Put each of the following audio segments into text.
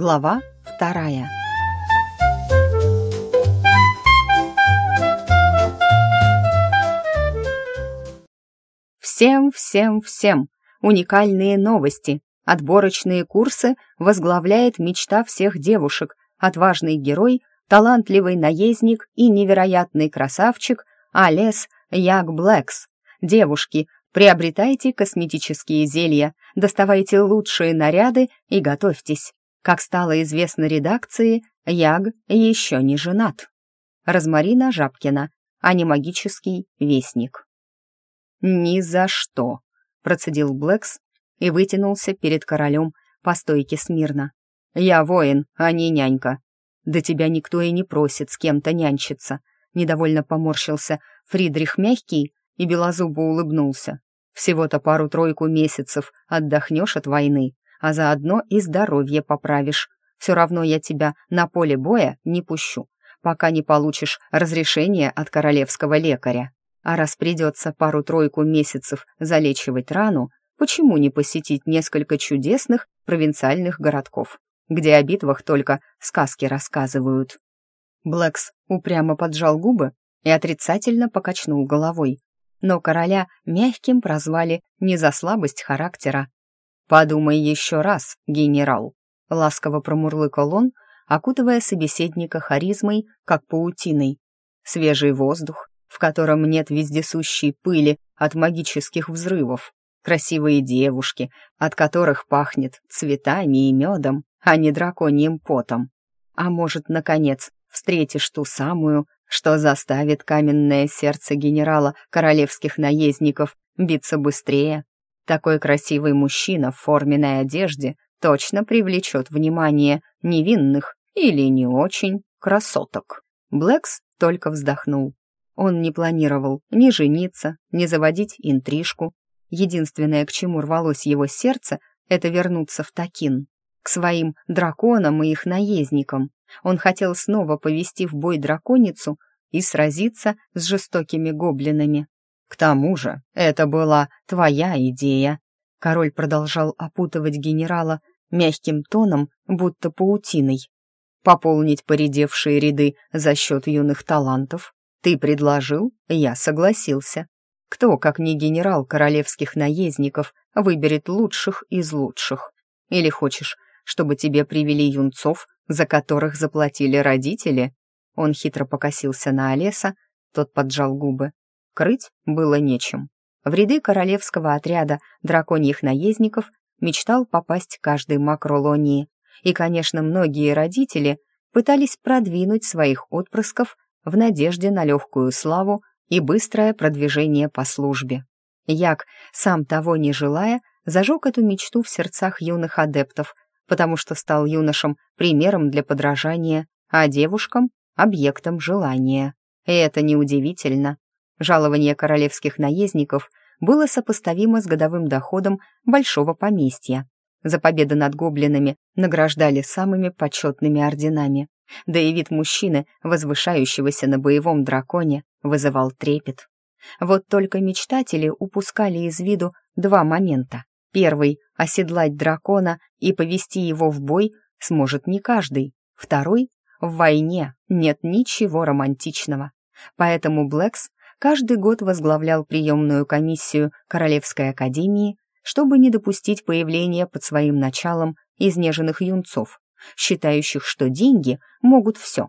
Глава вторая. Всем, всем, всем! Уникальные новости! Отборочные курсы возглавляет мечта всех девушек, отважный герой, талантливый наездник и невероятный красавчик Алес Яг Блэкс. Девушки, приобретайте косметические зелья, доставайте лучшие наряды и готовьтесь. Как стало известно редакции, Яг еще не женат. Розмарина Жабкина, а не магический вестник. «Ни за что», — процедил Блэкс и вытянулся перед королем по стойке смирно. «Я воин, а не нянька. Да тебя никто и не просит с кем-то нянчиться», — недовольно поморщился Фридрих Мягкий и белозубо улыбнулся. «Всего-то пару-тройку месяцев отдохнешь от войны, а заодно и здоровье поправишь. Все равно я тебя на поле боя не пущу, пока не получишь разрешение от королевского лекаря. А раз придется пару-тройку месяцев залечивать рану, почему не посетить несколько чудесных провинциальных городков, где о битвах только сказки рассказывают?» Блэкс упрямо поджал губы и отрицательно покачнул головой. Но короля мягким прозвали не за слабость характера, «Подумай еще раз, генерал», — ласково промурлыкал он, окутывая собеседника харизмой, как паутиной. Свежий воздух, в котором нет вездесущей пыли от магических взрывов, красивые девушки, от которых пахнет цветами и медом, а не драконьим потом. А может, наконец, встретишь ту самую, что заставит каменное сердце генерала королевских наездников биться быстрее, такой красивый мужчина в форменной одежде точно привлечет внимание невинных или не очень красоток. Блэкс только вздохнул. Он не планировал ни жениться, ни заводить интрижку. Единственное, к чему рвалось его сердце, это вернуться в Такин, к своим драконам и их наездникам. Он хотел снова повести в бой драконицу и сразиться с жестокими гоблинами. «К тому же это была твоя идея», — король продолжал опутывать генерала мягким тоном, будто паутиной. «Пополнить поредевшие ряды за счет юных талантов. Ты предложил, я согласился. Кто, как не генерал королевских наездников, выберет лучших из лучших? Или хочешь, чтобы тебе привели юнцов, за которых заплатили родители?» Он хитро покосился на Олеса, тот поджал губы. Крыть было нечем. В ряды королевского отряда драконьих наездников мечтал попасть каждый макролонии. И, конечно, многие родители пытались продвинуть своих отпрысков в надежде на легкую славу и быстрое продвижение по службе. Як, сам того не желая, зажег эту мечту в сердцах юных адептов, потому что стал юношам примером для подражания, а девушкам — объектом желания. И это неудивительно. Жалование королевских наездников было сопоставимо с годовым доходом большого поместья. За победы над гоблинами награждали самыми почетными орденами. Да и вид мужчины, возвышающегося на боевом драконе, вызывал трепет. Вот только мечтатели упускали из виду два момента. Первый — оседлать дракона и повести его в бой сможет не каждый. Второй — в войне нет ничего романтичного. Поэтому Блэкс каждый год возглавлял приемную комиссию Королевской академии, чтобы не допустить появления под своим началом изнеженных юнцов, считающих, что деньги могут все.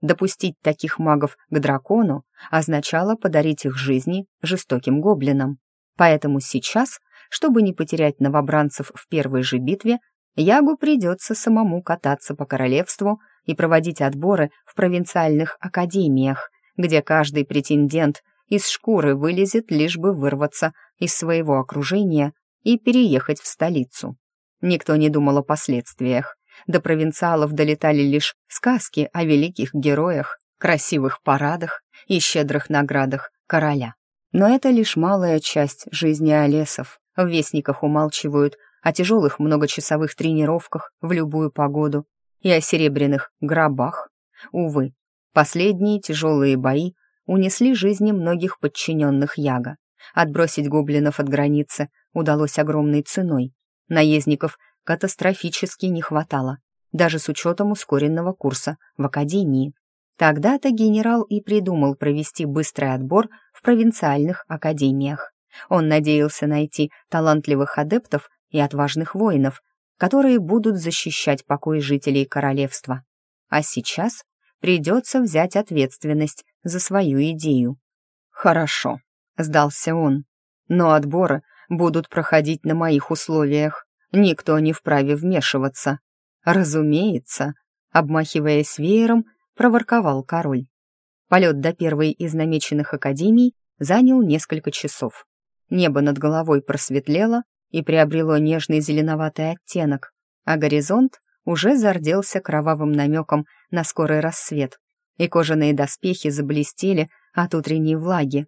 Допустить таких магов к дракону означало подарить их жизни жестоким гоблинам. Поэтому сейчас, чтобы не потерять новобранцев в первой же битве, Ягу придется самому кататься по королевству и проводить отборы в провинциальных академиях, где каждый претендент из шкуры вылезет, лишь бы вырваться из своего окружения и переехать в столицу. Никто не думал о последствиях. До провинциалов долетали лишь сказки о великих героях, красивых парадах и щедрых наградах короля. Но это лишь малая часть жизни Олесов. В вестниках умалчивают о тяжелых многочасовых тренировках в любую погоду и о серебряных гробах. Увы, Последние тяжелые бои унесли жизни многих подчиненных Яга. Отбросить гоблинов от границы удалось огромной ценой. Наездников катастрофически не хватало. даже с учетом ускоренного курса в академии. Тогда-то генерал и придумал провести быстрый отбор в провинциальных академиях. Он надеялся найти талантливых адептов и отважных воинов, которые будут защищать покой жителей королевства. А сейчас придется взять ответственность за свою идею. «Хорошо», — сдался он, — «но отборы будут проходить на моих условиях. Никто не вправе вмешиваться». «Разумеется», — обмахиваясь веером, проворковал король. Полет до первой из намеченных академий занял несколько часов. Небо над головой просветлело и приобрело нежный зеленоватый оттенок, а горизонт уже зарделся кровавым намеком на скорый рассвет, и кожаные доспехи заблестели от утренней влаги.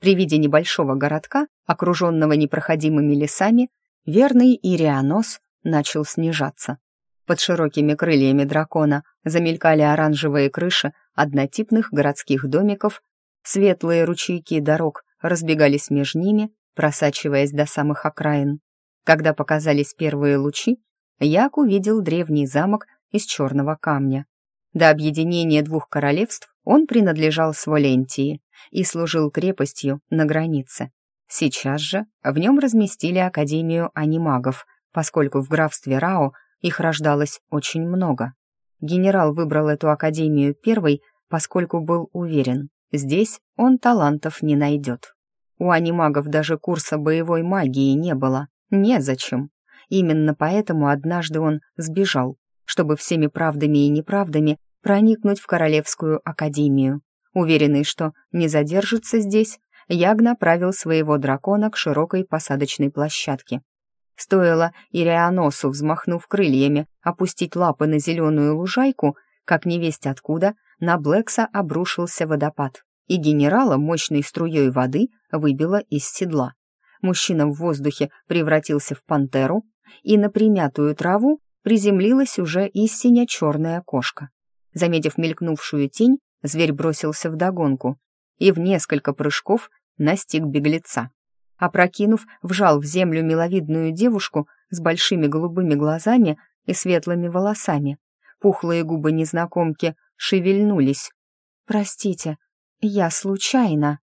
При виде небольшого городка, окруженного непроходимыми лесами, верный Ирианос начал снижаться. Под широкими крыльями дракона замелькали оранжевые крыши однотипных городских домиков, светлые ручейки дорог разбегались между ними, просачиваясь до самых окраин. Когда показались первые лучи, Як увидел древний замок из черного камня. До объединения двух королевств он принадлежал Сволентии и служил крепостью на границе. Сейчас же в нем разместили Академию анимагов, поскольку в графстве Рао их рождалось очень много. Генерал выбрал эту академию первой, поскольку был уверен, здесь он талантов не найдет. У анимагов даже курса боевой магии не было, незачем. Именно поэтому однажды он сбежал, чтобы всеми правдами и неправдами проникнуть в Королевскую академию. Уверенный, что не задержится здесь, Яг направил своего дракона к широкой посадочной площадке. Стоило Ирианосу, взмахнув крыльями, опустить лапы на зеленую лужайку, как невесть откуда, на Блэкса обрушился водопад, и генерала мощной струей воды выбило из седла. Мужчина в воздухе превратился в пантеру, и на примятую траву приземлилась уже истинно черная кошка. Заметив мелькнувшую тень, зверь бросился в догонку и в несколько прыжков настиг беглеца опрокинув, вжал в землю миловидную девушку с большими голубыми глазами и светлыми волосами. Пухлые губы незнакомки шевельнулись. «Простите, я случайно»,